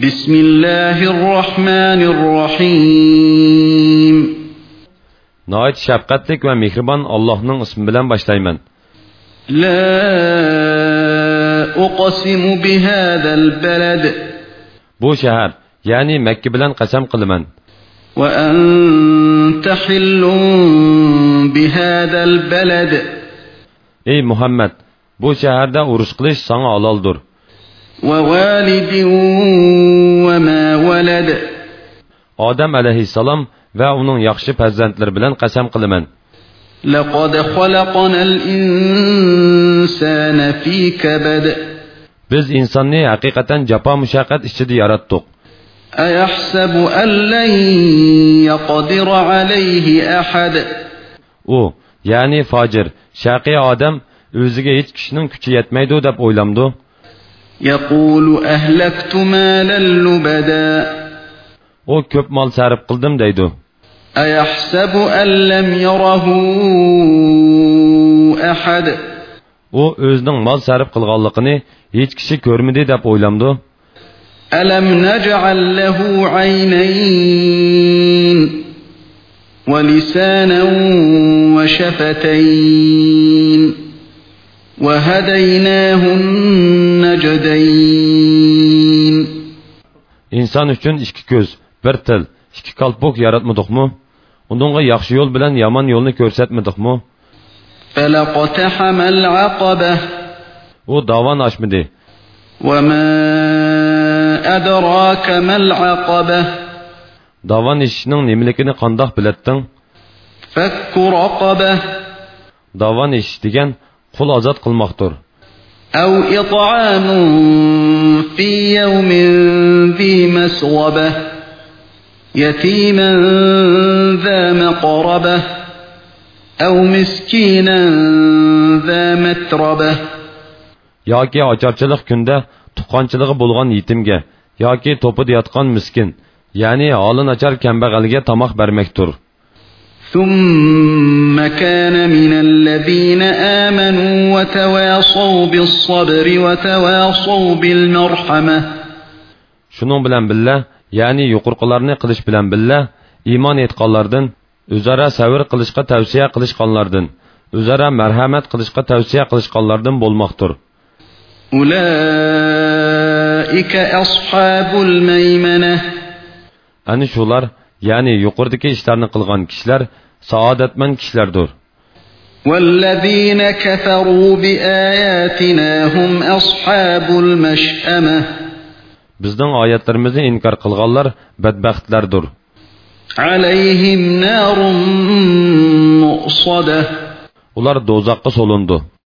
بسم الله الرحمن الرحيم نايت شفقتك ومهربان الله نن اسم بلن باشلايمن لا أقسم بهذا البلد بو شهر يعني مكة بلن قسم قلمن وأنت حل بهذا البلد إي محمد بو شهر دا ورشقلش سان علالدر ووالد ووالد Odam alayhissalom va uning yaxshi farzandlari bilan qasam qilaman. لقد خلقنا الإنسان في كبد Biz insonni haqiqatan jafo mushaqqat ichida yaratdik. أيحسب أن لن يقدر عليه أحد U, ya'ni fojir, shaqiy odam o'ziga hech kishining kuchi yetmaydi deb o'ylamdi. يقول أهلكت مالا لبدا U ko'p mol sarf qildim deydi. أيحسب أن لم يره أحد U o'zining mol sarf qilganligini hech kishi ko'rmadi deb o'ylamdi. ألم نجعل له عينين ولسانا وشفتين وهديناه النجدين Inson uchun ikki ko'z, bir til, ikki qalpoq yaratmadikmi? Uningga yaxshi yo'l bilan yomon yo'lni ko'rsatmadikmi? فلقتحم العقبة U davon oshmidi. وما أدراك ما العقبة Davon eshishning nimaligini qandoq bilatding? فك رقبة Davon eshish degan qul ozod qilmoqdir. أو إطعام في يوم ذي مسغبة يتيما ذا مقربة أو مسكينا ذا متربة yoki ocharchilik kunda tuqqanchiligi bo'lgan yetimga yoki to'pida yotgan miskin ya'ni holi nachar kambag'alga tomoq bermakdir ثم كان من الذين آمنوا وتواصوا بالصبر وتواصوا بالمرحمة shuning bilan billa ya'ni yuqurqilarni qilish bilan billa iymon etganlardan o'zaro savr qilishga tavsiya qilishganlardan o'zaro marhamat qilishga tavsiya qilishganlardan bo'lmoqdir أولئك أصحاب الميمنة ana shular ya'ni yuqoridagi ishlarni qilgan kishilar saodatmand kishilardir والذين كفروا بآياتنا هم أصحاب المشأمة bizning oyatlarimizni inkor qilganlar badbaxtlardir alayhim narun muqsada ular do'zaxqa solindi